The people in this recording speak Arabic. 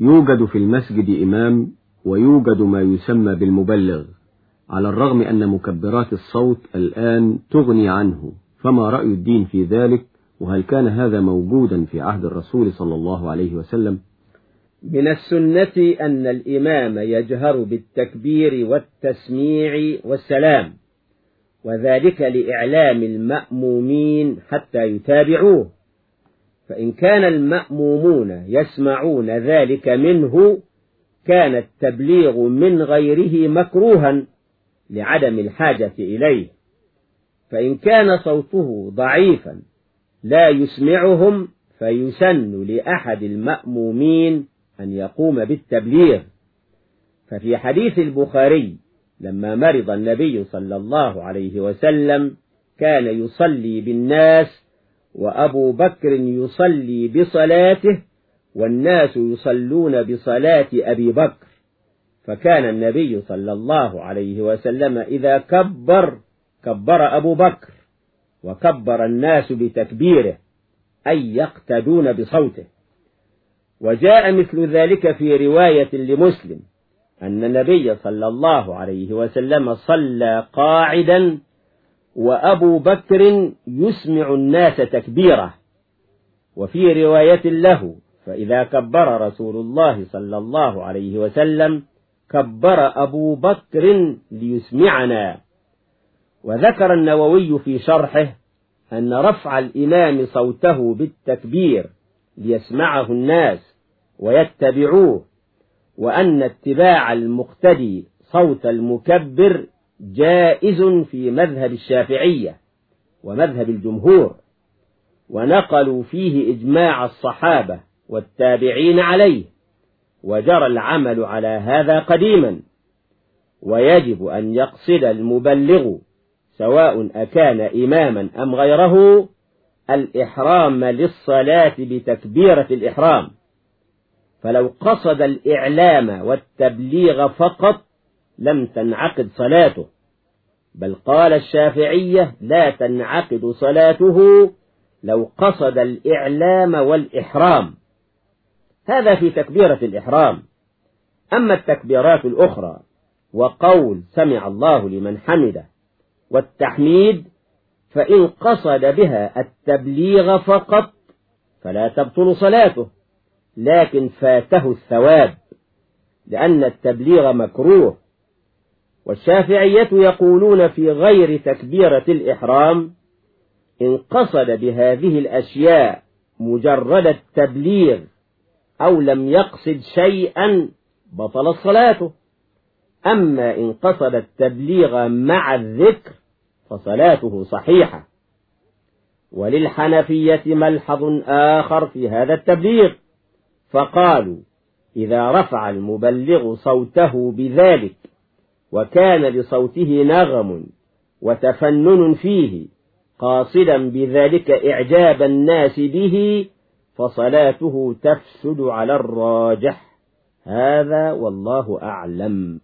يوجد في المسجد إمام ويوجد ما يسمى بالمبلغ على الرغم أن مكبرات الصوت الآن تغني عنه فما رأي الدين في ذلك؟ وهل كان هذا موجودا في عهد الرسول صلى الله عليه وسلم؟ من السنة أن الإمام يجهر بالتكبير والتسميع والسلام وذلك لإعلام المأمومين حتى يتابعوه. فإن كان المأمومون يسمعون ذلك منه كان التبليغ من غيره مكروها لعدم الحاجة إليه. فإن كان صوته ضعيفا لا يسمعهم فيسن لأحد المأمومين أن يقوم بالتبليغ. ففي حديث البخاري لما مرض النبي صلى الله عليه وسلم كان يصلي بالناس وأبو بكر يصلي بصلاته والناس يصلون بصلاة أبي بكر. فكان النبي صلى الله عليه وسلم إذا كبر كبر أبو بكر وكبر الناس بتكبيره أي يقتدون بصوته. وجاء مثل ذلك في رواية لمسلم أن النبي صلى الله عليه وسلم صلى قاعدا وأبو بكر يسمع الناس تكبيره. وفي رواية له فإذا كبر رسول الله صلى الله عليه وسلم كبر أبو بكر ليسمعنا. وذكر النووي في شرحه أن رفع الإمام صوته بالتكبير ليسمعه الناس ويتبعوه وأن اتباع المقتدي صوت المكبر جائز في مذهب الشافعية ومذهب الجمهور ونقلوا فيه إجماع الصحابة والتابعين عليه وجرى العمل على هذا قديما ويجب أن يقصد المبلغ سواء أكان إماما أم غيره الإحرام للصلاة بتكبيرة الإحرام. فلو قصد الإعلام والتبليغ فقط لم تنعقد صلاته. بل قال الشافعية لا تنعقد صلاته لو قصد الإعلام والإحرام. هذا في تكبيرة الإحرام. أما التكبيرات الأخرى وقول سمع الله لمن حمده والتحميد فإن قصد بها التبليغ فقط فلا تبطل صلاته لكن فاته الثواب لأن التبليغ مكروه والشافعية يقولون في غير تكبيرة الإحرام إن قصد بهذه الأشياء مجرد التبليغ أو لم يقصد شيئا بطلت صلاته. أما إن قصد التبليغ مع الذكر فصلاته صحيحة. وللحنفية ملحظ آخر في هذا التبليغ فقالوا إذا رفع المبلغ صوته بذلك وكان لصوته نغم وتفنن فيه قاصدا بذلك إعجاب الناس به فصلاته تفسد على الراجح. هذا والله أعلم.